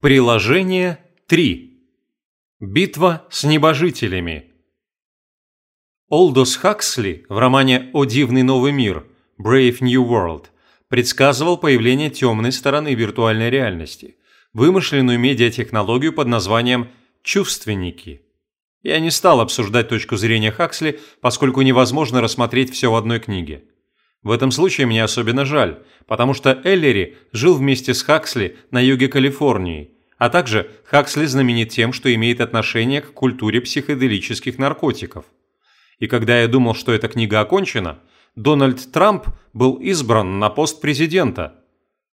Приложение 3. Битва с небожителями. Олдос Хаксли в романе «О дивный новый мир» Brave New World предсказывал появление темной стороны виртуальной реальности, вымышленную медиатехнологию под названием «чувственники». Я не стал обсуждать точку зрения Хаксли, поскольку невозможно рассмотреть все в одной книге. В этом случае мне особенно жаль, потому что Эллери жил вместе с Хаксли на юге Калифорнии, а также Хаксли знаменит тем, что имеет отношение к культуре психоделических наркотиков. И когда я думал, что эта книга окончена, Дональд Трамп был избран на пост президента.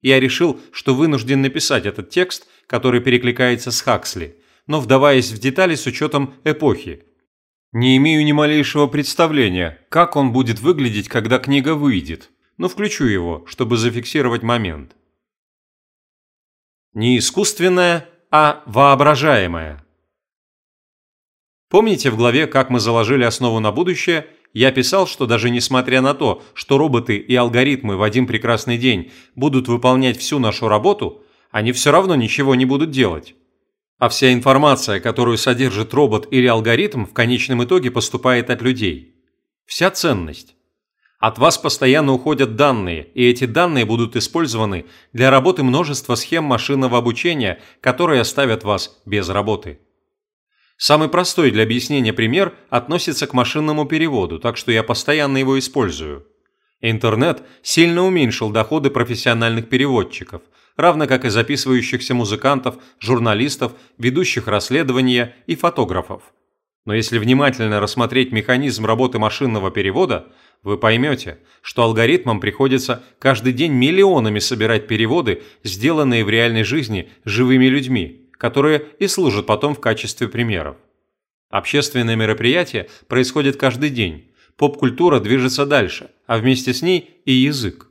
Я решил, что вынужден написать этот текст, который перекликается с Хаксли, но вдаваясь в детали с учетом эпохи, не имею ни малейшего представления, как он будет выглядеть, когда книга выйдет, но включу его, чтобы зафиксировать момент. Не искусственное, а воображаемое. Помните в главе «Как мы заложили основу на будущее» я писал, что даже несмотря на то, что роботы и алгоритмы в один прекрасный день будут выполнять всю нашу работу, они все равно ничего не будут делать. А вся информация, которую содержит робот или алгоритм, в конечном итоге поступает от людей. Вся ценность. От вас постоянно уходят данные, и эти данные будут использованы для работы множества схем машинного обучения, которые оставят вас без работы. Самый простой для объяснения пример относится к машинному переводу, так что я постоянно его использую. Интернет сильно уменьшил доходы профессиональных переводчиков – равно как и записывающихся музыкантов, журналистов, ведущих расследования и фотографов. Но если внимательно рассмотреть механизм работы машинного перевода, вы поймете, что алгоритмам приходится каждый день миллионами собирать переводы, сделанные в реальной жизни живыми людьми, которые и служат потом в качестве примеров. Общественные мероприятия происходят каждый день, поп-культура движется дальше, а вместе с ней и язык.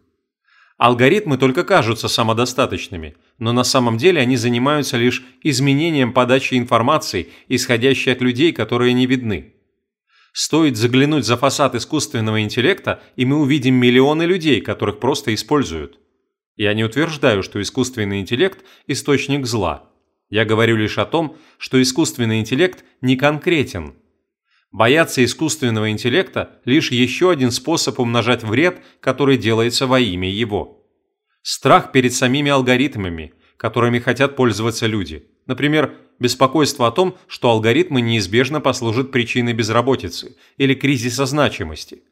Алгоритмы только кажутся самодостаточными, но на самом деле они занимаются лишь изменением подачи информации, исходящей от людей, которые не видны. Стоит заглянуть за фасад искусственного интеллекта, и мы увидим миллионы людей, которых просто используют. Я не утверждаю, что искусственный интеллект – источник зла. Я говорю лишь о том, что искусственный интеллект не конкретен – Бояться искусственного интеллекта – лишь еще один способ умножать вред, который делается во имя его. Страх перед самими алгоритмами, которыми хотят пользоваться люди. Например, беспокойство о том, что алгоритмы неизбежно послужат причиной безработицы или кризиса значимости.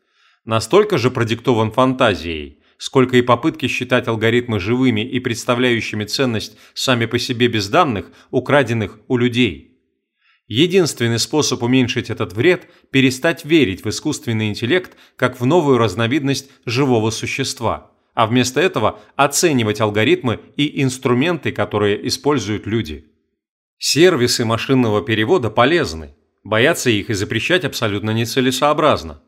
Настолько же продиктован фантазией, сколько и попытки считать алгоритмы живыми и представляющими ценность сами по себе без данных, украденных у людей – Единственный способ уменьшить этот вред – перестать верить в искусственный интеллект как в новую разновидность живого существа, а вместо этого оценивать алгоритмы и инструменты, которые используют люди. Сервисы машинного перевода полезны, бояться их и запрещать абсолютно нецелесообразно.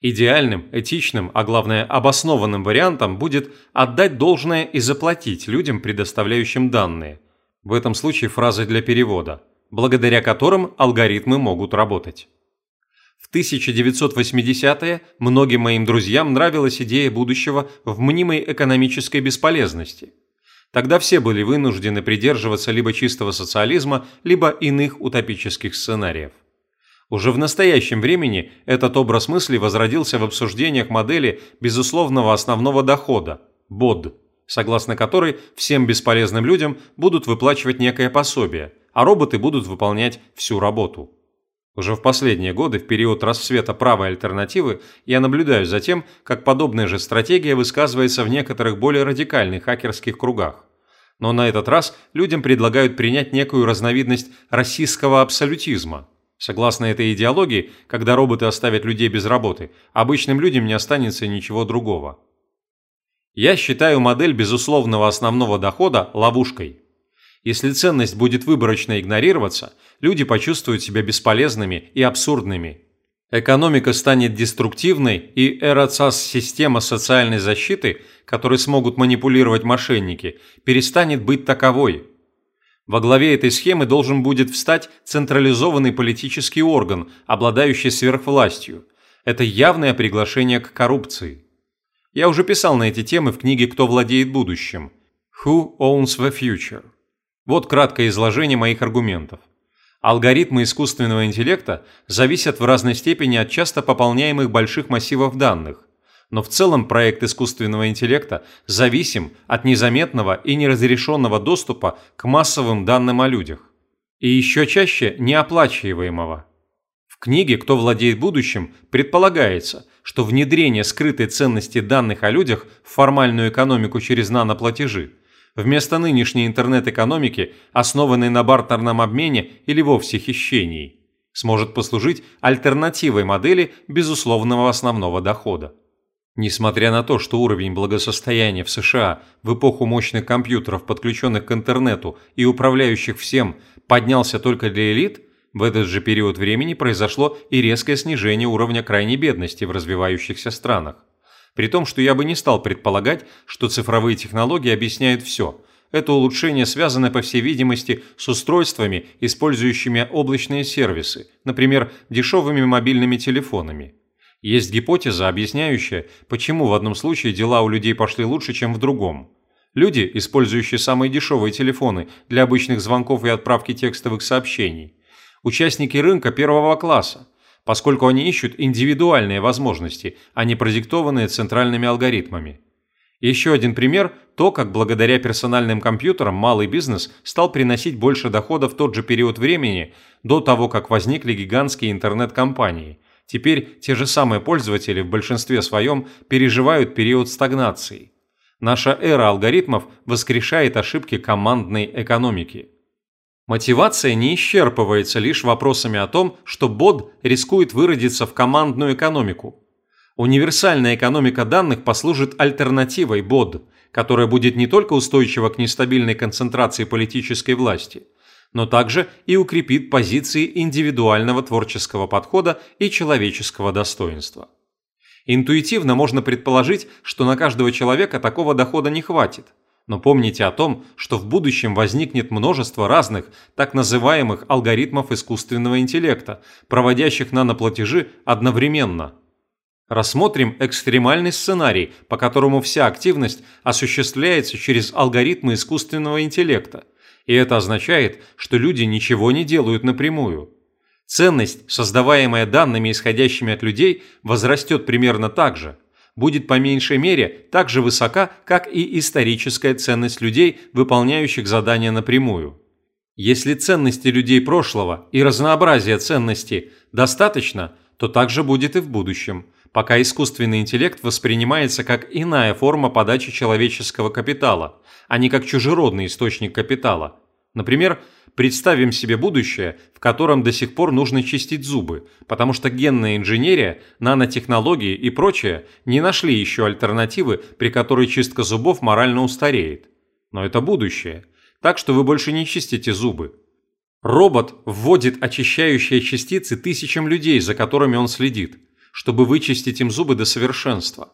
Идеальным, этичным, а главное обоснованным вариантом будет отдать должное и заплатить людям, предоставляющим данные. В этом случае фразы для перевода – благодаря которым алгоритмы могут работать. В 1980-е многим моим друзьям нравилась идея будущего в мнимой экономической бесполезности. Тогда все были вынуждены придерживаться либо чистого социализма, либо иных утопических сценариев. Уже в настоящем времени этот образ мысли возродился в обсуждениях модели безусловного основного дохода – БОД, согласно которой всем бесполезным людям будут выплачивать некое пособие – а роботы будут выполнять всю работу. Уже в последние годы, в период расцвета правой альтернативы, я наблюдаю за тем, как подобная же стратегия высказывается в некоторых более радикальных хакерских кругах. Но на этот раз людям предлагают принять некую разновидность российского абсолютизма. Согласно этой идеологии, когда роботы оставят людей без работы, обычным людям не останется ничего другого. Я считаю модель безусловного основного дохода ловушкой – если ценность будет выборочно игнорироваться, люди почувствуют себя бесполезными и абсурдными. Экономика станет деструктивной, и РАЦАС-система социальной защиты, которой смогут манипулировать мошенники, перестанет быть таковой. Во главе этой схемы должен будет встать централизованный политический орган, обладающий сверхвластью. Это явное приглашение к коррупции. Я уже писал на эти темы в книге «Кто владеет будущим» – «Who owns the future?». Вот краткое изложение моих аргументов. Алгоритмы искусственного интеллекта зависят в разной степени от часто пополняемых больших массивов данных, но в целом проект искусственного интеллекта зависим от незаметного и неразрешенного доступа к массовым данным о людях. И еще чаще неоплачиваемого. В книге «Кто владеет будущим» предполагается, что внедрение скрытой ценности данных о людях в формальную экономику через наноплатежи вместо нынешней интернет-экономики, основанной на бартерном обмене или вовсе хищении, сможет послужить альтернативой модели безусловного основного дохода. Несмотря на то, что уровень благосостояния в США в эпоху мощных компьютеров, подключенных к интернету и управляющих всем, поднялся только для элит, в этот же период времени произошло и резкое снижение уровня крайней бедности в развивающихся странах. При том, что я бы не стал предполагать, что цифровые технологии объясняют все. Это улучшение связано, по всей видимости, с устройствами, использующими облачные сервисы, например, дешевыми мобильными телефонами. Есть гипотеза, объясняющая, почему в одном случае дела у людей пошли лучше, чем в другом. Люди, использующие самые дешевые телефоны для обычных звонков и отправки текстовых сообщений. Участники рынка первого класса, поскольку они ищут индивидуальные возможности, а не продиктованные центральными алгоритмами. Еще один пример – то, как благодаря персональным компьютерам малый бизнес стал приносить больше дохода в тот же период времени до того, как возникли гигантские интернет-компании – Теперь те же самые пользователи в большинстве своем переживают период стагнации. Наша эра алгоритмов воскрешает ошибки командной экономики. Мотивация не исчерпывается лишь вопросами о том, что бот рискует выродиться в командную экономику. Универсальная экономика данных послужит альтернативой бот, которая будет не только устойчива к нестабильной концентрации политической власти – но также и укрепит позиции индивидуального творческого подхода и человеческого достоинства. Интуитивно можно предположить, что на каждого человека такого дохода не хватит. Но помните о том, что в будущем возникнет множество разных так называемых алгоритмов искусственного интеллекта, проводящих наноплатежи одновременно. Рассмотрим экстремальный сценарий, по которому вся активность осуществляется через алгоритмы искусственного интеллекта – и это означает, что люди ничего не делают напрямую. Ценность, создаваемая данными, исходящими от людей, возрастет примерно так же, будет по меньшей мере так же высока, как и историческая ценность людей, выполняющих задания напрямую. Если ценности людей прошлого и разнообразия ценностей достаточно, то так же будет и в будущем, пока искусственный интеллект воспринимается как иная форма подачи человеческого капитала, а не как чужеродный источник капитала. Например, представим себе будущее, в котором до сих пор нужно чистить зубы, потому что генная инженерия, нанотехнологии и прочее не нашли еще альтернативы, при которой чистка зубов морально устареет. Но это будущее, так что вы больше не чистите зубы. Робот вводит очищающие частицы тысячам людей, за которыми он следит, чтобы вычистить им зубы до совершенства.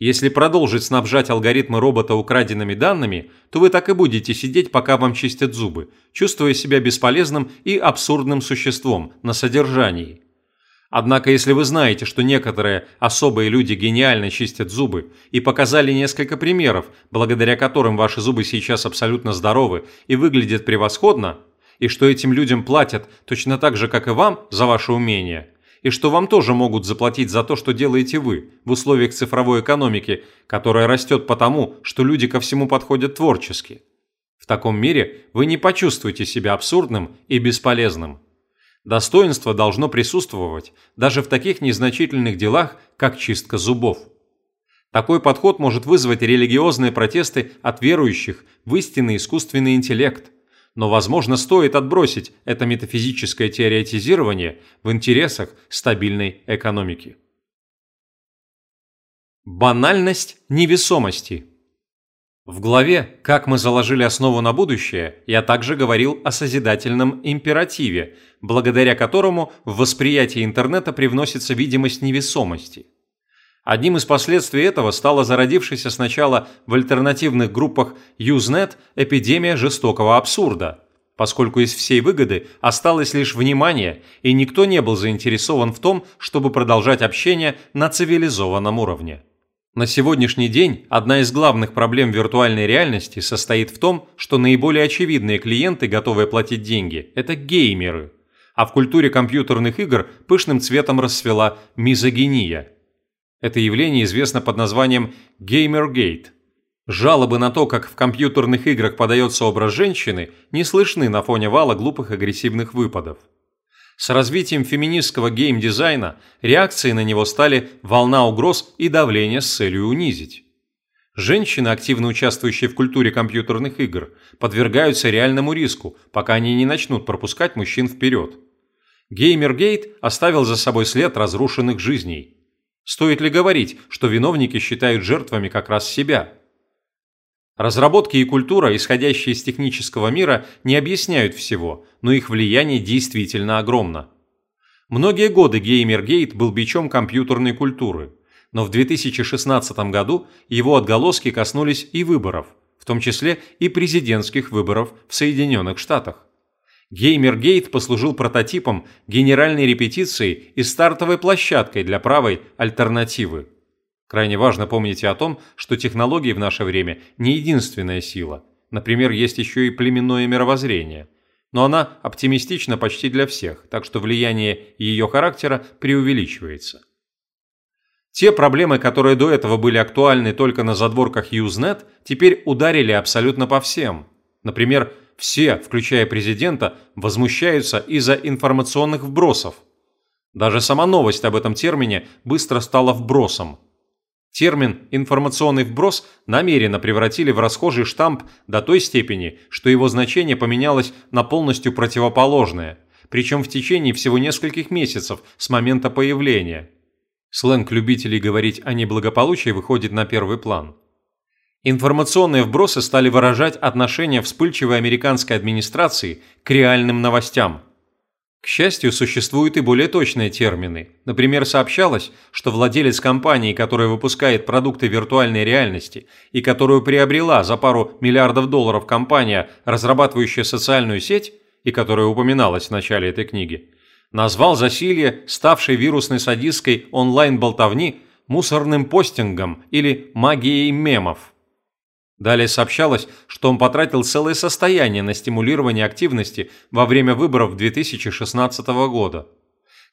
Если продолжить снабжать алгоритмы робота украденными данными, то вы так и будете сидеть, пока вам чистят зубы, чувствуя себя бесполезным и абсурдным существом на содержании. Однако, если вы знаете, что некоторые особые люди гениально чистят зубы и показали несколько примеров, благодаря которым ваши зубы сейчас абсолютно здоровы и выглядят превосходно, и что этим людям платят точно так же, как и вам за ваше умение – и что вам тоже могут заплатить за то, что делаете вы в условиях цифровой экономики, которая растет потому, что люди ко всему подходят творчески. В таком мире вы не почувствуете себя абсурдным и бесполезным. Достоинство должно присутствовать даже в таких незначительных делах, как чистка зубов. Такой подход может вызвать религиозные протесты от верующих в истинный искусственный интеллект – но, возможно, стоит отбросить это метафизическое теоретизирование в интересах стабильной экономики. Банальность невесомости. В главе «Как мы заложили основу на будущее» я также говорил о созидательном императиве, благодаря которому в восприятие интернета привносится видимость невесомости – Одним из последствий этого стала зародившаяся сначала в альтернативных группах Usenet эпидемия жестокого абсурда, поскольку из всей выгоды осталось лишь внимание, и никто не был заинтересован в том, чтобы продолжать общение на цивилизованном уровне. На сегодняшний день одна из главных проблем виртуальной реальности состоит в том, что наиболее очевидные клиенты, готовые платить деньги, это геймеры. А в культуре компьютерных игр пышным цветом расцвела мизогиния. Это явление известно под названием «геймергейт». Жалобы на то, как в компьютерных играх подается образ женщины, не слышны на фоне вала глупых агрессивных выпадов. С развитием феминистского геймдизайна реакцией на него стали волна угроз и давление с целью унизить. Женщины, активно участвующие в культуре компьютерных игр, подвергаются реальному риску, пока они не начнут пропускать мужчин вперед. Геймергейт оставил за собой след разрушенных жизней. Стоит ли говорить, что виновники считают жертвами как раз себя – Разработки и культура, исходящие из технического мира, не объясняют всего, но их влияние действительно огромно. Многие годы Геймергейт был бичом компьютерной культуры, но в 2016 году его отголоски коснулись и выборов, в том числе и президентских выборов в Соединенных Штатах. Геймергейт послужил прототипом, генеральной репетицией и стартовой площадкой для правой альтернативы. Крайне важно помнить о том, что технологии в наше время не единственная сила. Например, есть еще и племенное мировоззрение. Но она оптимистична почти для всех, так что влияние ее характера преувеличивается. Те проблемы, которые до этого были актуальны только на задворках Usenet, теперь ударили абсолютно по всем. Например, все, включая президента, возмущаются из-за информационных вбросов. Даже сама новость об этом термине быстро стала вбросом – Термин «информационный вброс» намеренно превратили в расхожий штамп до той степени, что его значение поменялось на полностью противоположное, причем в течение всего нескольких месяцев с момента появления. Сленг любителей говорить о неблагополучии выходит на первый план. Информационные вбросы стали выражать отношение вспыльчивой американской администрации к реальным новостям – к счастью, существуют и более точные термины. Например, сообщалось, что владелец компании, которая выпускает продукты виртуальной реальности и которую приобрела за пару миллиардов долларов компания, разрабатывающая социальную сеть, и которая упоминалась в начале этой книги, назвал засилье, ставшей вирусной садистской онлайн-болтовни, мусорным постингом или магией мемов. Далее сообщалось, что он потратил целое состояние на стимулирование активности во время выборов 2016 года.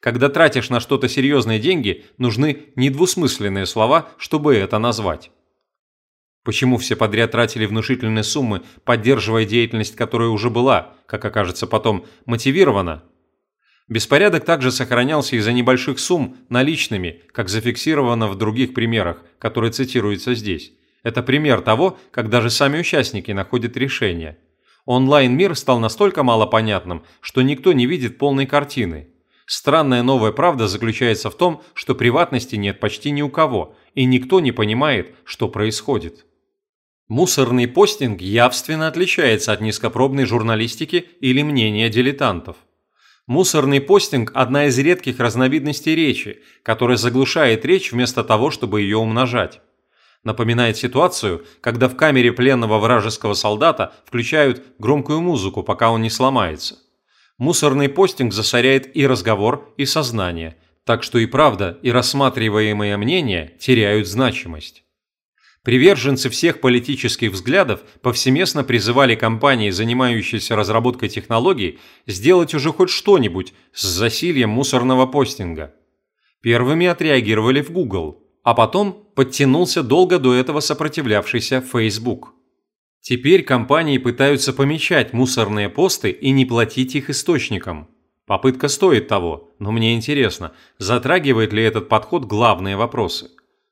Когда тратишь на что-то серьезные деньги, нужны недвусмысленные слова, чтобы это назвать. Почему все подряд тратили внушительные суммы, поддерживая деятельность, которая уже была, как окажется потом, мотивирована? Беспорядок также сохранялся из-за небольших сумм наличными, как зафиксировано в других примерах, которые цитируются здесь. Это пример того, как даже сами участники находят решение. Онлайн-мир стал настолько малопонятным, что никто не видит полной картины. Странная новая правда заключается в том, что приватности нет почти ни у кого, и никто не понимает, что происходит. Мусорный постинг явственно отличается от низкопробной журналистики или мнения дилетантов. Мусорный постинг – одна из редких разновидностей речи, которая заглушает речь вместо того, чтобы ее умножать напоминает ситуацию, когда в камере пленного вражеского солдата включают громкую музыку, пока он не сломается. Мусорный постинг засоряет и разговор, и сознание, так что и правда, и рассматриваемые мнения теряют значимость. Приверженцы всех политических взглядов повсеместно призывали компании, занимающиеся разработкой технологий, сделать уже хоть что-нибудь с засильем мусорного постинга. Первыми отреагировали в Google – а потом подтянулся долго до этого сопротивлявшийся Facebook. Теперь компании пытаются помечать мусорные посты и не платить их источникам. Попытка стоит того, но мне интересно, затрагивает ли этот подход главные вопросы.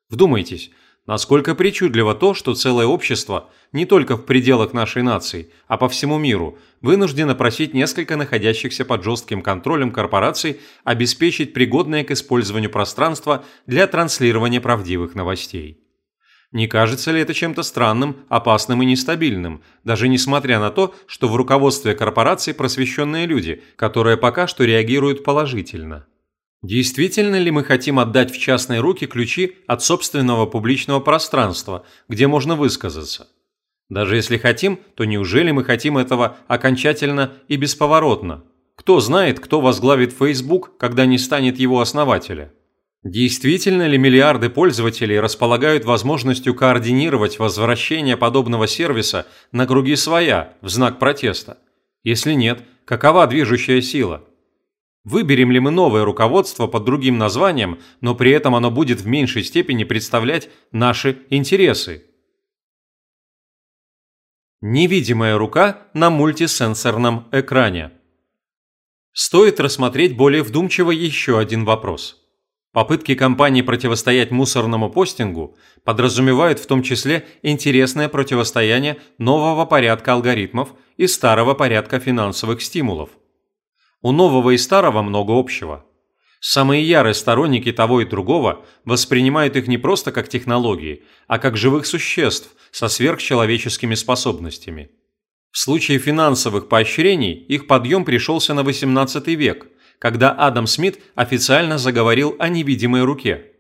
Вдумайтесь, Насколько причудливо то, что целое общество, не только в пределах нашей нации, а по всему миру, вынуждено просить несколько находящихся под жестким контролем корпораций обеспечить пригодное к использованию пространство для транслирования правдивых новостей. Не кажется ли это чем-то странным, опасным и нестабильным, даже несмотря на то, что в руководстве корпораций просвещенные люди, которые пока что реагируют положительно? Действительно ли мы хотим отдать в частные руки ключи от собственного публичного пространства, где можно высказаться? Даже если хотим, то неужели мы хотим этого окончательно и бесповоротно? Кто знает, кто возглавит Facebook, когда не станет его основателя? Действительно ли миллиарды пользователей располагают возможностью координировать возвращение подобного сервиса на круги своя в знак протеста? Если нет, какова движущая сила? Выберем ли мы новое руководство под другим названием, но при этом оно будет в меньшей степени представлять наши интересы? Невидимая рука на мультисенсорном экране. Стоит рассмотреть более вдумчиво еще один вопрос – Попытки компании противостоять мусорному постингу подразумевают в том числе интересное противостояние нового порядка алгоритмов и старого порядка финансовых стимулов. У нового и старого много общего. Самые ярые сторонники того и другого воспринимают их не просто как технологии, а как живых существ со сверхчеловеческими способностями. В случае финансовых поощрений их подъем пришелся на XVIII век – когда Адам Смит официально заговорил о невидимой руке.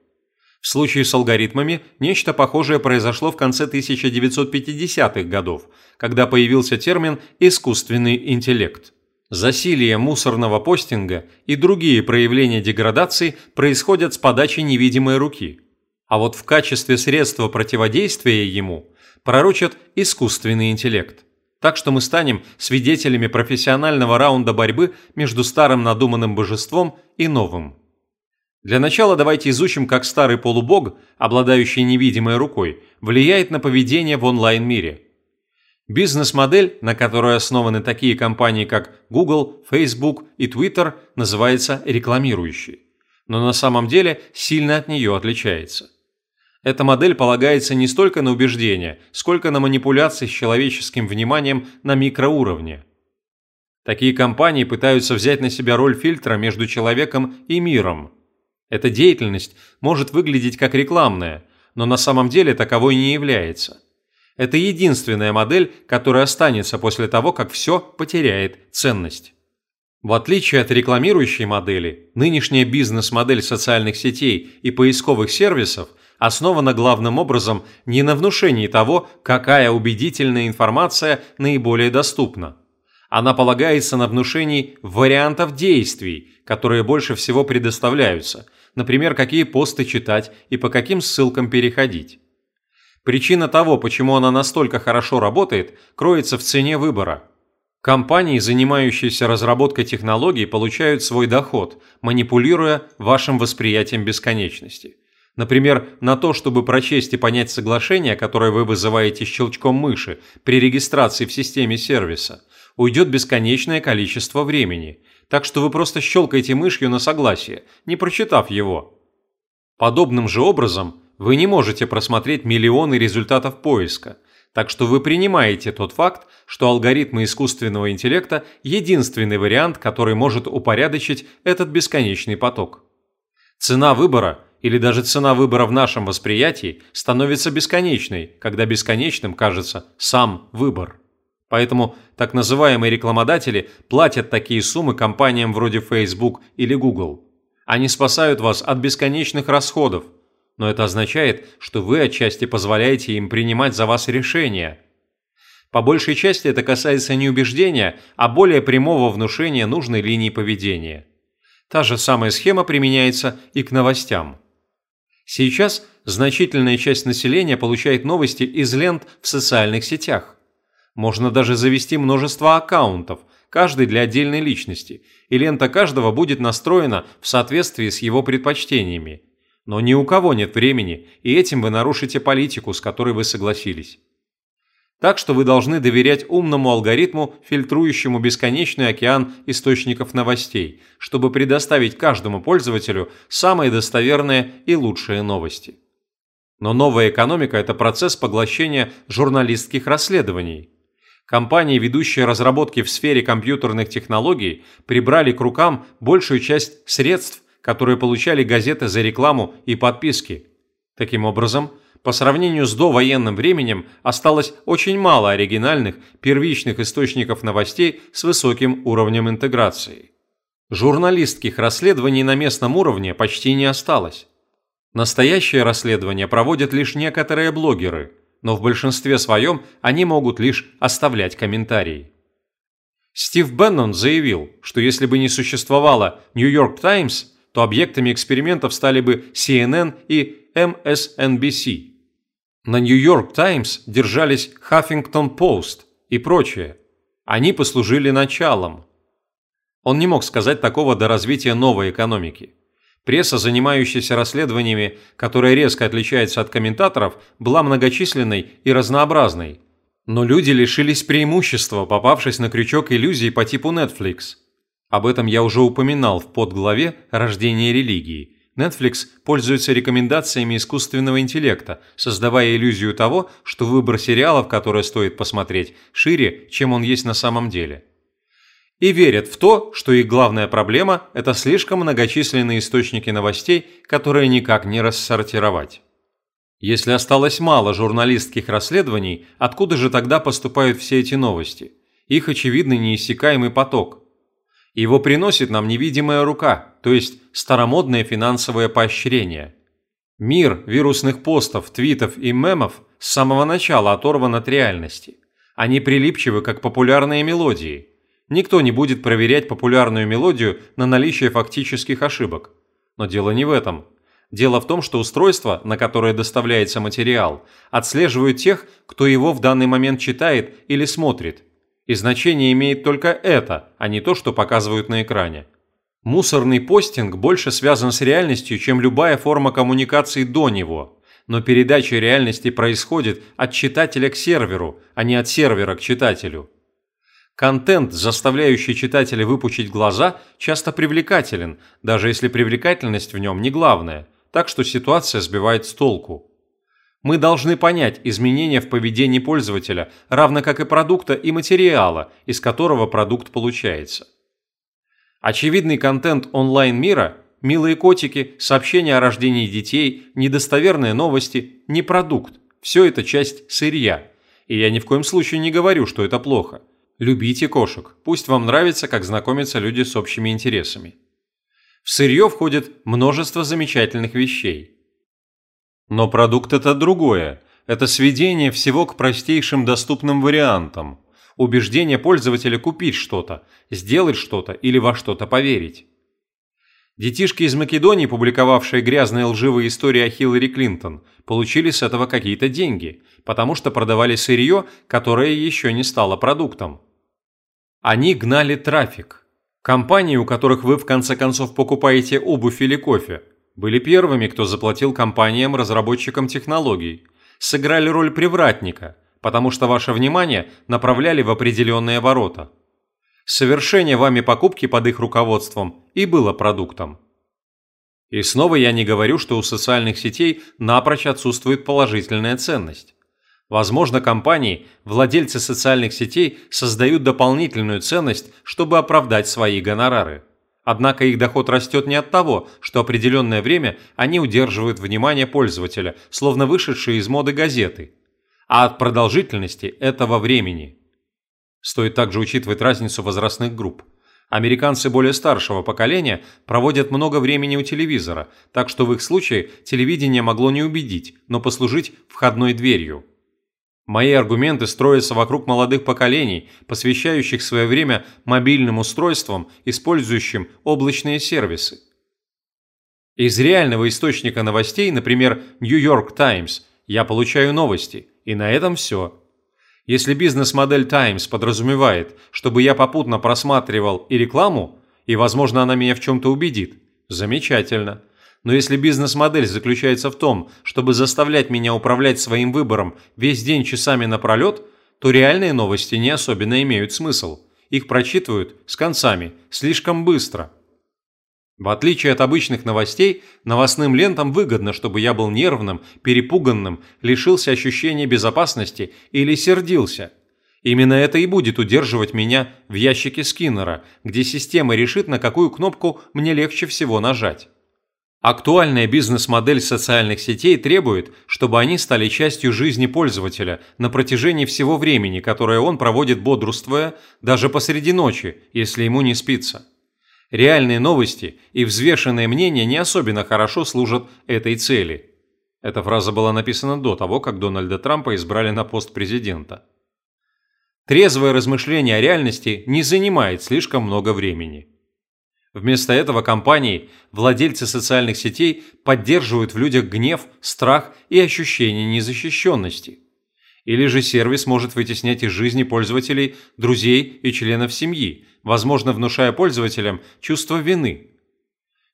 В случае с алгоритмами нечто похожее произошло в конце 1950-х годов, когда появился термин «искусственный интеллект». Засилие мусорного постинга и другие проявления деградации происходят с подачи невидимой руки. А вот в качестве средства противодействия ему пророчат искусственный интеллект так что мы станем свидетелями профессионального раунда борьбы между старым надуманным божеством и новым. Для начала давайте изучим, как старый полубог, обладающий невидимой рукой, влияет на поведение в онлайн-мире. Бизнес-модель, на которой основаны такие компании, как Google, Facebook и Twitter, называется рекламирующей, но на самом деле сильно от нее отличается. Эта модель полагается не столько на убеждения, сколько на манипуляции с человеческим вниманием на микроуровне. Такие компании пытаются взять на себя роль фильтра между человеком и миром. Эта деятельность может выглядеть как рекламная, но на самом деле таковой не является. Это единственная модель, которая останется после того, как все потеряет ценность. В отличие от рекламирующей модели, нынешняя бизнес-модель социальных сетей и поисковых сервисов – основана главным образом не на внушении того, какая убедительная информация наиболее доступна. Она полагается на внушении вариантов действий, которые больше всего предоставляются, например, какие посты читать и по каким ссылкам переходить. Причина того, почему она настолько хорошо работает, кроется в цене выбора. Компании, занимающиеся разработкой технологий, получают свой доход, манипулируя вашим восприятием бесконечности – Например, на то, чтобы прочесть и понять соглашение, которое вы вызываете щелчком мыши при регистрации в системе сервиса, уйдет бесконечное количество времени, так что вы просто щелкаете мышью на согласие, не прочитав его. Подобным же образом вы не можете просмотреть миллионы результатов поиска, так что вы принимаете тот факт, что алгоритмы искусственного интеллекта – единственный вариант, который может упорядочить этот бесконечный поток. Цена выбора – или даже цена выбора в нашем восприятии становится бесконечной, когда бесконечным кажется сам выбор. Поэтому так называемые рекламодатели платят такие суммы компаниям вроде Facebook или Google. Они спасают вас от бесконечных расходов, но это означает, что вы отчасти позволяете им принимать за вас решения. По большей части это касается не убеждения, а более прямого внушения нужной линии поведения. Та же самая схема применяется и к новостям. Сейчас значительная часть населения получает новости из лент в социальных сетях. Можно даже завести множество аккаунтов, каждый для отдельной личности, и лента каждого будет настроена в соответствии с его предпочтениями. Но ни у кого нет времени, и этим вы нарушите политику, с которой вы согласились. Так что вы должны доверять умному алгоритму, фильтрующему бесконечный океан источников новостей, чтобы предоставить каждому пользователю самые достоверные и лучшие новости. Но новая экономика – это процесс поглощения журналистских расследований. Компании, ведущие разработки в сфере компьютерных технологий, прибрали к рукам большую часть средств, которые получали газеты за рекламу и подписки. Таким образом, по сравнению с довоенным временем осталось очень мало оригинальных первичных источников новостей с высоким уровнем интеграции. Журналистских расследований на местном уровне почти не осталось. Настоящее расследование проводят лишь некоторые блогеры, но в большинстве своем они могут лишь оставлять комментарии. Стив Беннон заявил, что если бы не существовало New York Times, то объектами экспериментов стали бы CNN и MSNBC. На York Times держались Huffington Post и прочее. Они послужили началом. Он не мог сказать такого до развития новой экономики. Пресса, занимающаяся расследованиями, которая резко отличается от комментаторов, была многочисленной и разнообразной. Но люди лишились преимущества, попавшись на крючок иллюзий по типу Netflix. Об этом я уже упоминал в подглаве «Рождение религии», Netflix пользуется рекомендациями искусственного интеллекта, создавая иллюзию того, что выбор сериалов, которые стоит посмотреть, шире, чем он есть на самом деле. И верят в то, что их главная проблема – это слишком многочисленные источники новостей, которые никак не рассортировать. Если осталось мало журналистских расследований, откуда же тогда поступают все эти новости? Их очевидный неиссякаемый поток – его приносит нам невидимая рука, то есть старомодное финансовое поощрение. Мир вирусных постов, твитов и мемов с самого начала оторван от реальности. Они прилипчивы, как популярные мелодии. Никто не будет проверять популярную мелодию на наличие фактических ошибок. Но дело не в этом. Дело в том, что устройство, на которое доставляется материал, отслеживает тех, кто его в данный момент читает или смотрит, и значение имеет только это, а не то, что показывают на экране. Мусорный постинг больше связан с реальностью, чем любая форма коммуникации до него, но передача реальности происходит от читателя к серверу, а не от сервера к читателю. Контент, заставляющий читателя выпучить глаза, часто привлекателен, даже если привлекательность в нем не главная, так что ситуация сбивает с толку. Мы должны понять изменения в поведении пользователя, равно как и продукта и материала, из которого продукт получается. Очевидный контент онлайн-мира – милые котики, сообщения о рождении детей, недостоверные новости – не продукт. Все это часть сырья. И я ни в коем случае не говорю, что это плохо. Любите кошек, пусть вам нравится, как знакомятся люди с общими интересами. В сырье входит множество замечательных вещей – но продукт – это другое. Это сведение всего к простейшим доступным вариантам. Убеждение пользователя купить что-то, сделать что-то или во что-то поверить. Детишки из Македонии, публиковавшие грязные лживые истории о Хиллари Клинтон, получили с этого какие-то деньги, потому что продавали сырье, которое еще не стало продуктом. Они гнали трафик. Компании, у которых вы в конце концов покупаете обувь или кофе – были первыми, кто заплатил компаниям-разработчикам технологий, сыграли роль привратника, потому что ваше внимание направляли в определенные ворота. Совершение вами покупки под их руководством и было продуктом. И снова я не говорю, что у социальных сетей напрочь отсутствует положительная ценность. Возможно, компании, владельцы социальных сетей создают дополнительную ценность, чтобы оправдать свои гонорары. Однако их доход растет не от того, что определенное время они удерживают внимание пользователя, словно вышедшие из моды газеты, а от продолжительности этого времени. Стоит также учитывать разницу возрастных групп. Американцы более старшего поколения проводят много времени у телевизора, так что в их случае телевидение могло не убедить, но послужить входной дверью. Мои аргументы строятся вокруг молодых поколений, посвящающих свое время мобильным устройствам, использующим облачные сервисы. Из реального источника новостей, например, New York Times, я получаю новости, и на этом все. Если бизнес-модель Times подразумевает, чтобы я попутно просматривал и рекламу, и, возможно, она меня в чем-то убедит, замечательно – но если бизнес-модель заключается в том, чтобы заставлять меня управлять своим выбором весь день часами напролет, то реальные новости не особенно имеют смысл. Их прочитывают с концами, слишком быстро. В отличие от обычных новостей, новостным лентам выгодно, чтобы я был нервным, перепуганным, лишился ощущения безопасности или сердился. Именно это и будет удерживать меня в ящике Скиннера, где система решит, на какую кнопку мне легче всего нажать. Актуальная бизнес-модель социальных сетей требует, чтобы они стали частью жизни пользователя на протяжении всего времени, которое он проводит бодрствуя, даже посреди ночи, если ему не спится. Реальные новости и взвешенные мнения не особенно хорошо служат этой цели. Эта фраза была написана до того, как Дональда Трампа избрали на пост президента. Трезвое размышление о реальности не занимает слишком много времени. Вместо этого компании, владельцы социальных сетей поддерживают в людях гнев, страх и ощущение незащищенности. Или же сервис может вытеснять из жизни пользователей друзей и членов семьи, возможно, внушая пользователям чувство вины.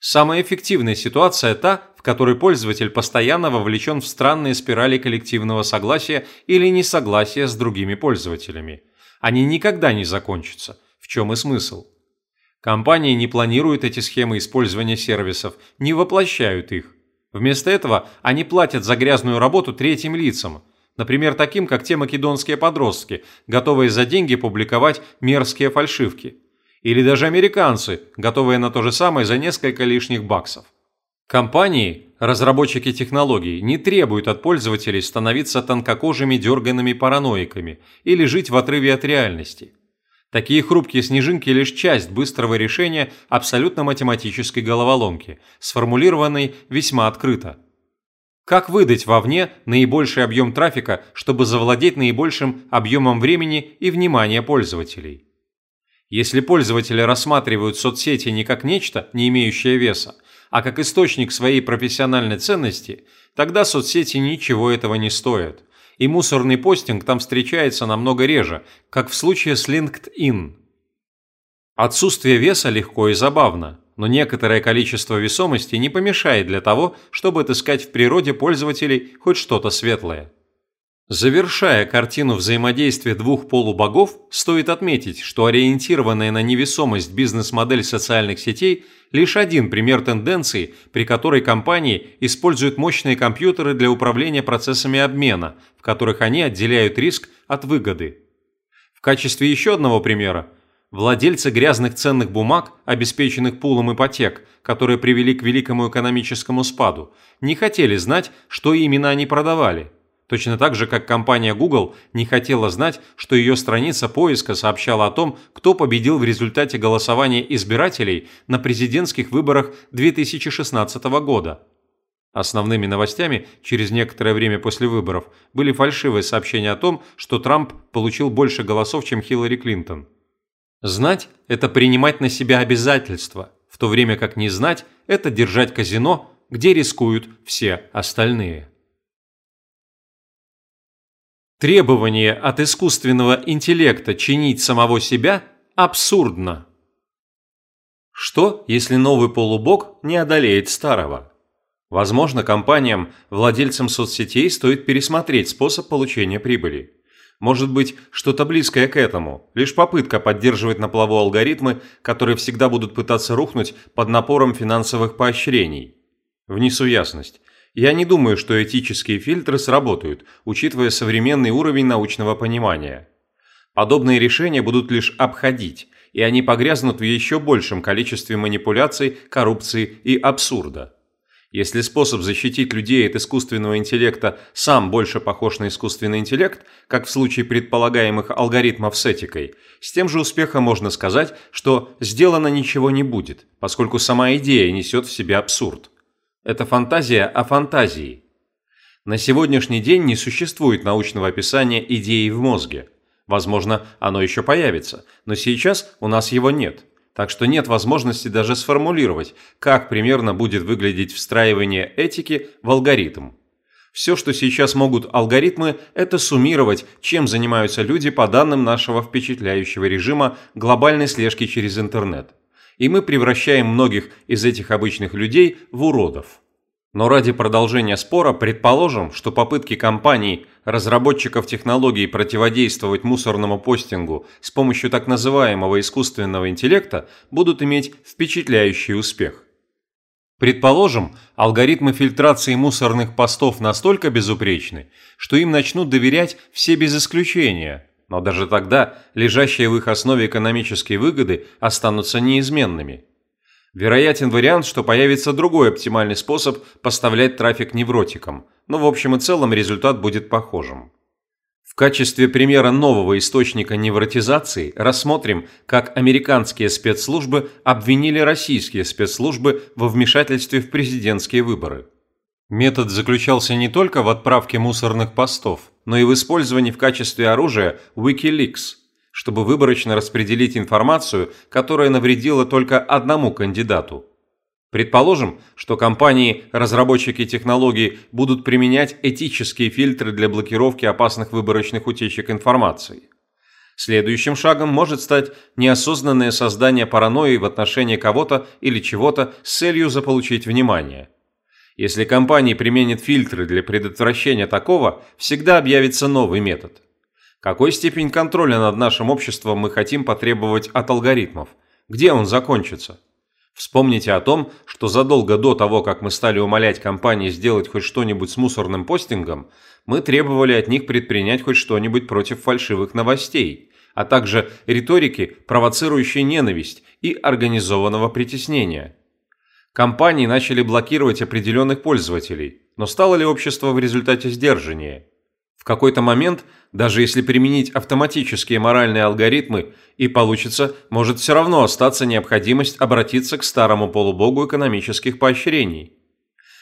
Самая эффективная ситуация та, в которой пользователь постоянно вовлечен в странные спирали коллективного согласия или несогласия с другими пользователями. Они никогда не закончатся. В чем и смысл? Компании не планируют эти схемы использования сервисов, не воплощают их. Вместо этого они платят за грязную работу третьим лицам, например, таким, как те македонские подростки, готовые за деньги публиковать мерзкие фальшивки. Или даже американцы, готовые на то же самое за несколько лишних баксов. Компании, разработчики технологий, не требуют от пользователей становиться тонкокожими дерганными параноиками или жить в отрыве от реальности. Такие хрупкие снежинки – лишь часть быстрого решения абсолютно математической головоломки, сформулированной весьма открыто. Как выдать вовне наибольший объем трафика, чтобы завладеть наибольшим объемом времени и внимания пользователей? Если пользователи рассматривают соцсети не как нечто, не имеющее веса, а как источник своей профессиональной ценности, тогда соцсети ничего этого не стоят – и мусорный постинг там встречается намного реже, как в случае с LinkedIn. Отсутствие веса легко и забавно, но некоторое количество весомости не помешает для того, чтобы отыскать в природе пользователей хоть что-то светлое. Завершая картину взаимодействия двух полубогов, стоит отметить, что ориентированная на невесомость бизнес-модель социальных сетей – лишь один пример тенденции, при которой компании используют мощные компьютеры для управления процессами обмена, в которых они отделяют риск от выгоды. В качестве еще одного примера – владельцы грязных ценных бумаг, обеспеченных пулом ипотек, которые привели к великому экономическому спаду, не хотели знать, что именно они продавали – Точно так же, как компания Google не хотела знать, что ее страница поиска сообщала о том, кто победил в результате голосования избирателей на президентских выборах 2016 года. Основными новостями через некоторое время после выборов были фальшивые сообщения о том, что Трамп получил больше голосов, чем Хиллари Клинтон. Знать – это принимать на себя обязательства, в то время как не знать – это держать казино, где рискуют все остальные. Требование от искусственного интеллекта чинить самого себя абсурдно. Что, если новый полубог не одолеет старого? Возможно, компаниям, владельцам соцсетей стоит пересмотреть способ получения прибыли. Может быть, что-то близкое к этому, лишь попытка поддерживать на плаву алгоритмы, которые всегда будут пытаться рухнуть под напором финансовых поощрений. Внесу ясность. Я не думаю, что этические фильтры сработают, учитывая современный уровень научного понимания. Подобные решения будут лишь обходить, и они погрязнут в еще большем количестве манипуляций, коррупции и абсурда. Если способ защитить людей от искусственного интеллекта сам больше похож на искусственный интеллект, как в случае предполагаемых алгоритмов с этикой, с тем же успехом можно сказать, что сделано ничего не будет, поскольку сама идея несет в себе абсурд. Это фантазия о фантазии. На сегодняшний день не существует научного описания идеи в мозге. Возможно, оно еще появится, но сейчас у нас его нет. Так что нет возможности даже сформулировать, как примерно будет выглядеть встраивание этики в алгоритм. Все, что сейчас могут алгоритмы, это суммировать, чем занимаются люди по данным нашего впечатляющего режима глобальной слежки через интернет и мы превращаем многих из этих обычных людей в уродов. Но ради продолжения спора предположим, что попытки компаний, разработчиков технологий противодействовать мусорному постингу с помощью так называемого искусственного интеллекта будут иметь впечатляющий успех. Предположим, алгоритмы фильтрации мусорных постов настолько безупречны, что им начнут доверять все без исключения – но даже тогда лежащие в их основе экономические выгоды останутся неизменными. Вероятен вариант, что появится другой оптимальный способ поставлять трафик невротикам, но в общем и целом результат будет похожим. В качестве примера нового источника невротизации рассмотрим, как американские спецслужбы обвинили российские спецслужбы во вмешательстве в президентские выборы. Метод заключался не только в отправке мусорных постов, но и в использовании в качестве оружия Wikileaks, чтобы выборочно распределить информацию, которая навредила только одному кандидату. Предположим, что компании-разработчики технологий будут применять этические фильтры для блокировки опасных выборочных утечек информации. Следующим шагом может стать неосознанное создание паранойи в отношении кого-то или чего-то с целью заполучить внимание. Если компания применит фильтры для предотвращения такого, всегда объявится новый метод. Какой степень контроля над нашим обществом мы хотим потребовать от алгоритмов? Где он закончится? Вспомните о том, что задолго до того, как мы стали умолять компании сделать хоть что-нибудь с мусорным постингом, мы требовали от них предпринять хоть что-нибудь против фальшивых новостей, а также риторики, провоцирующей ненависть и организованного притеснения. Компании начали блокировать определенных пользователей, но стало ли общество в результате сдержаннее? В какой-то момент, даже если применить автоматические моральные алгоритмы, и получится, может все равно остаться необходимость обратиться к старому полубогу экономических поощрений.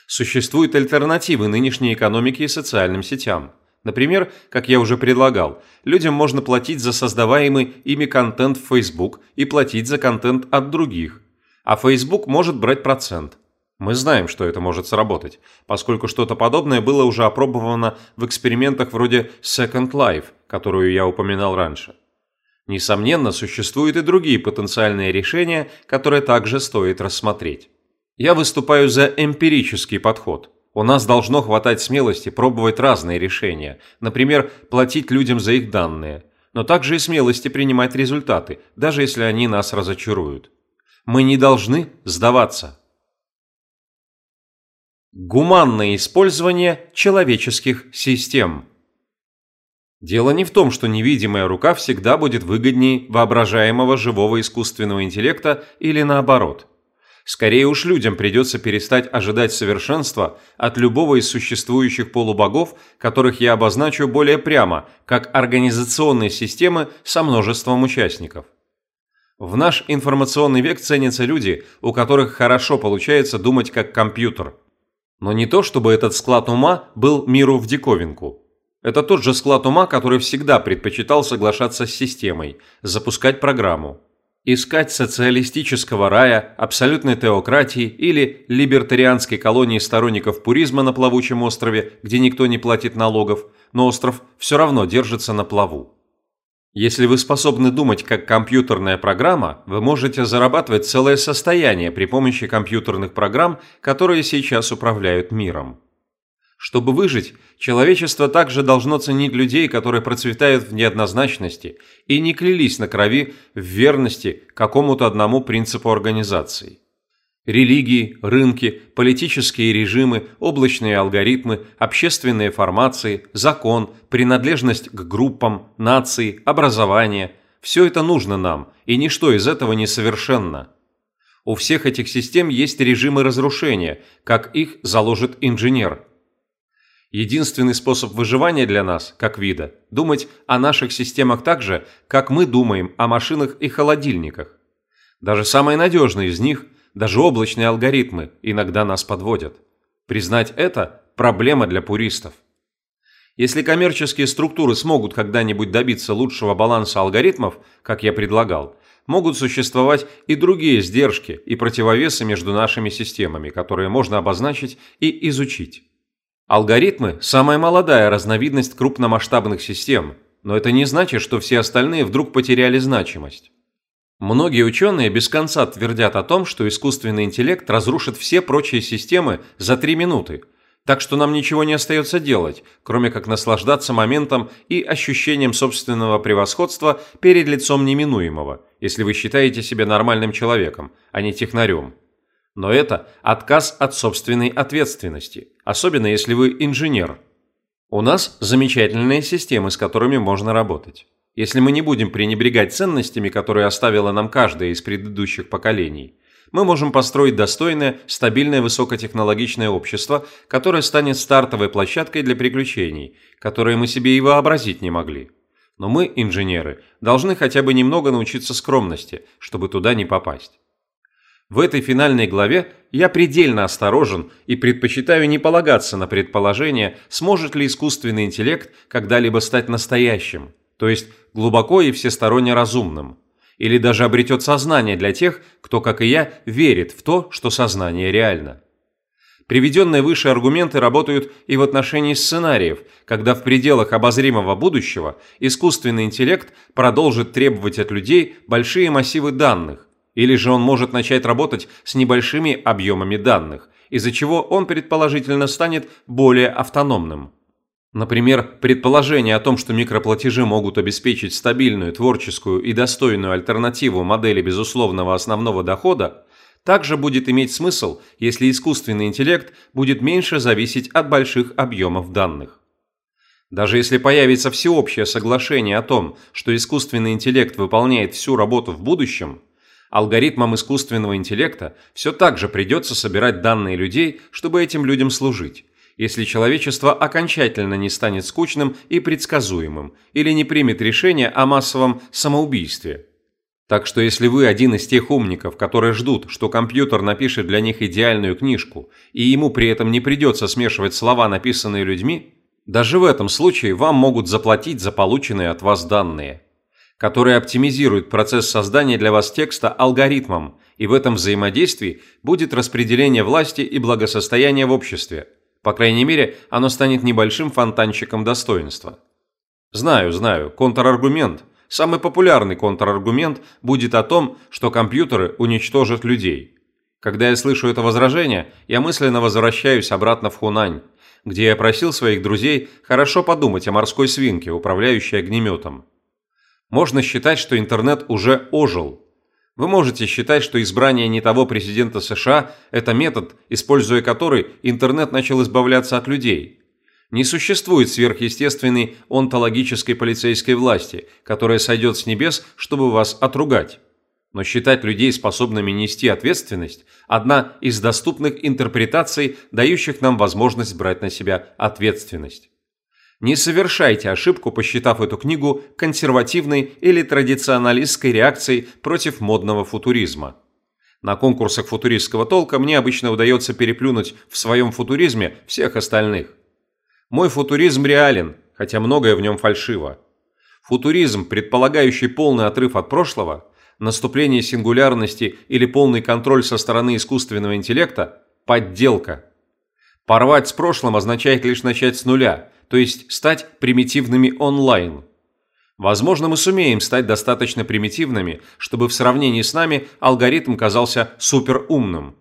Существуют альтернативы нынешней экономике и социальным сетям. Например, как я уже предлагал, людям можно платить за создаваемый ими контент в Facebook и платить за контент от других. А Facebook может брать процент. Мы знаем, что это может сработать, поскольку что-то подобное было уже опробовано в экспериментах вроде Second Life, которую я упоминал раньше. Несомненно, существуют и другие потенциальные решения, которые также стоит рассмотреть. Я выступаю за эмпирический подход. У нас должно хватать смелости пробовать разные решения, например, платить людям за их данные, но также и смелости принимать результаты, даже если они нас разочаруют. Мы не должны сдаваться. Гуманное использование человеческих систем. Дело не в том, что невидимая рука всегда будет выгоднее воображаемого живого искусственного интеллекта или наоборот. Скорее уж людям придется перестать ожидать совершенства от любого из существующих полубогов, которых я обозначу более прямо, как организационные системы со множеством участников. В наш информационный век ценятся люди, у которых хорошо получается думать как компьютер – но не то, чтобы этот склад ума был миру в диковинку. Это тот же склад ума, который всегда предпочитал соглашаться с системой, запускать программу. Искать социалистического рая, абсолютной теократии или либертарианской колонии сторонников пуризма на плавучем острове, где никто не платит налогов, но остров все равно держится на плаву. Если вы способны думать как компьютерная программа, вы можете зарабатывать целое состояние при помощи компьютерных программ, которые сейчас управляют миром. Чтобы выжить, человечество также должно ценить людей, которые процветают в неоднозначности и не клялись на крови в верности какому-то одному принципу организации. Религии, рынки, политические режимы, облачные алгоритмы, общественные формации, закон, принадлежность к группам, нации, образование – все это нужно нам, и ничто из этого не совершенно. У всех этих систем есть режимы разрушения, как их заложит инженер. Единственный способ выживания для нас, как вида, думать о наших системах так же, как мы думаем о машинах и холодильниках. Даже самые надежные из них – даже облачные алгоритмы иногда нас подводят. Признать это – проблема для пуристов. Если коммерческие структуры смогут когда-нибудь добиться лучшего баланса алгоритмов, как я предлагал, могут существовать и другие сдержки и противовесы между нашими системами, которые можно обозначить и изучить. Алгоритмы – самая молодая разновидность крупномасштабных систем, но это не значит, что все остальные вдруг потеряли значимость. Многие ученые без конца твердят о том, что искусственный интеллект разрушит все прочие системы за три минуты, так что нам ничего не остается делать, кроме как наслаждаться моментом и ощущением собственного превосходства перед лицом неминуемого, если вы считаете себя нормальным человеком, а не технарем. Но это отказ от собственной ответственности, особенно если вы инженер. У нас замечательные системы, с которыми можно работать. Если мы не будем пренебрегать ценностями, которые оставила нам каждая из предыдущих поколений, мы можем построить достойное, стабильное высокотехнологичное общество, которое станет стартовой площадкой для приключений, которые мы себе и вообразить не могли. Но мы, инженеры, должны хотя бы немного научиться скромности, чтобы туда не попасть. В этой финальной главе я предельно осторожен и предпочитаю не полагаться на предположение, сможет ли искусственный интеллект когда-либо стать настоящим – то есть глубоко и всесторонне разумным. Или даже обретет сознание для тех, кто, как и я, верит в то, что сознание реально. Приведенные выше аргументы работают и в отношении сценариев, когда в пределах обозримого будущего искусственный интеллект продолжит требовать от людей большие массивы данных, или же он может начать работать с небольшими объемами данных, из-за чего он предположительно станет более автономным. Например, предположение о том, что микроплатежи могут обеспечить стабильную, творческую и достойную альтернативу модели безусловного основного дохода, также будет иметь смысл, если искусственный интеллект будет меньше зависеть от больших объемов данных. Даже если появится всеобщее соглашение о том, что искусственный интеллект выполняет всю работу в будущем, алгоритмам искусственного интеллекта все так же придется собирать данные людей, чтобы этим людям служить, если человечество окончательно не станет скучным и предсказуемым или не примет решение о массовом самоубийстве – так что если вы один из тех умников, которые ждут, что компьютер напишет для них идеальную книжку, и ему при этом не придется смешивать слова, написанные людьми, даже в этом случае вам могут заплатить за полученные от вас данные, которые оптимизируют процесс создания для вас текста алгоритмом, и в этом взаимодействии будет распределение власти и благосостояния в обществе. По крайней мере, оно станет небольшим фонтанчиком достоинства. Знаю, знаю, контраргумент – Самый популярный контраргумент будет о том, что компьютеры уничтожат людей. Когда я слышу это возражение, я мысленно возвращаюсь обратно в Хунань, где я просил своих друзей хорошо подумать о морской свинке, управляющей огнеметом. Можно считать, что интернет уже ожил. Вы можете считать, что избрание не того президента США – это метод, используя который интернет начал избавляться от людей – не существует сверхъестественной онтологической полицейской власти, которая сойдет с небес, чтобы вас отругать. Но считать людей способными нести ответственность – одна из доступных интерпретаций, дающих нам возможность брать на себя ответственность. Не совершайте ошибку, посчитав эту книгу консервативной или традиционалистской реакцией против модного футуризма. На конкурсах футуристского толка мне обычно удается переплюнуть в своем футуризме всех остальных. Мой футуризм реален, хотя многое в нем фальшиво. Футуризм, предполагающий полный отрыв от прошлого, наступление сингулярности или полный контроль со стороны искусственного интеллекта – подделка. Порвать с прошлым означает лишь начать с нуля, то есть стать примитивными онлайн. Возможно, мы сумеем стать достаточно примитивными, чтобы в сравнении с нами алгоритм казался суперумным.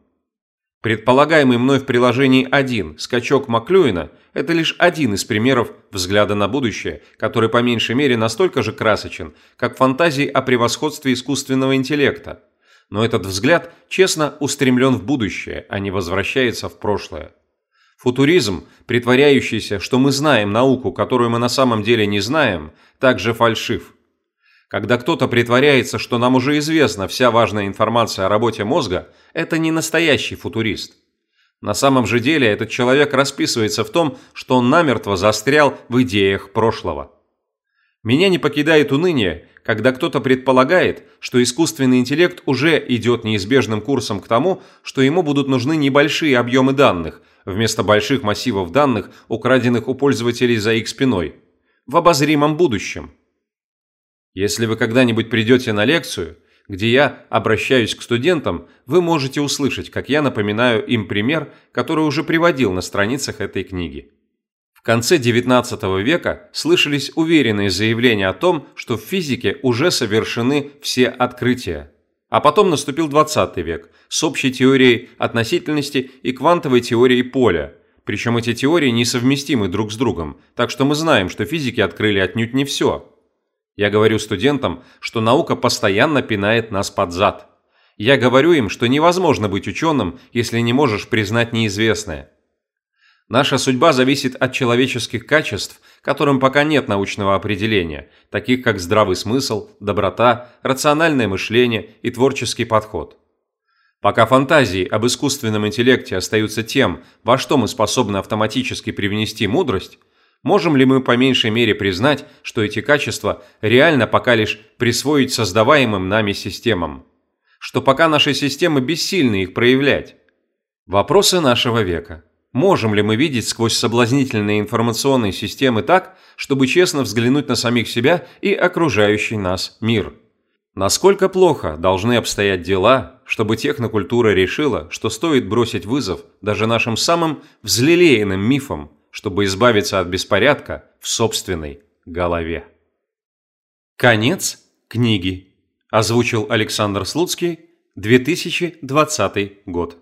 Предполагаемый мной в приложении 1 скачок Маклюина – это лишь один из примеров взгляда на будущее, который по меньшей мере настолько же красочен, как фантазии о превосходстве искусственного интеллекта. Но этот взгляд честно устремлен в будущее, а не возвращается в прошлое. Футуризм, притворяющийся, что мы знаем науку, которую мы на самом деле не знаем, также фальшив – когда кто-то притворяется, что нам уже известна вся важная информация о работе мозга, это не настоящий футурист. На самом же деле этот человек расписывается в том, что он намертво застрял в идеях прошлого. Меня не покидает уныние, когда кто-то предполагает, что искусственный интеллект уже идет неизбежным курсом к тому, что ему будут нужны небольшие объемы данных, вместо больших массивов данных, украденных у пользователей за их спиной, в обозримом будущем. Если вы когда-нибудь придете на лекцию, где я обращаюсь к студентам, вы можете услышать, как я напоминаю им пример, который уже приводил на страницах этой книги. В конце XIX века слышались уверенные заявления о том, что в физике уже совершены все открытия. А потом наступил XX век с общей теорией относительности и квантовой теорией поля. Причем эти теории несовместимы друг с другом, так что мы знаем, что физики открыли отнюдь не все – я говорю студентам, что наука постоянно пинает нас под зад. Я говорю им, что невозможно быть ученым, если не можешь признать неизвестное. Наша судьба зависит от человеческих качеств, которым пока нет научного определения, таких как здравый смысл, доброта, рациональное мышление и творческий подход. Пока фантазии об искусственном интеллекте остаются тем, во что мы способны автоматически привнести мудрость, Можем ли мы по меньшей мере признать, что эти качества реально пока лишь присвоить создаваемым нами системам? Что пока наши системы бессильны их проявлять? Вопросы нашего века. Можем ли мы видеть сквозь соблазнительные информационные системы так, чтобы честно взглянуть на самих себя и окружающий нас мир? Насколько плохо должны обстоять дела, чтобы технокультура решила, что стоит бросить вызов даже нашим самым взлелеянным мифам, чтобы избавиться от беспорядка в собственной голове? Конец книги. Озвучил Александр Слуцкий, 2020 год.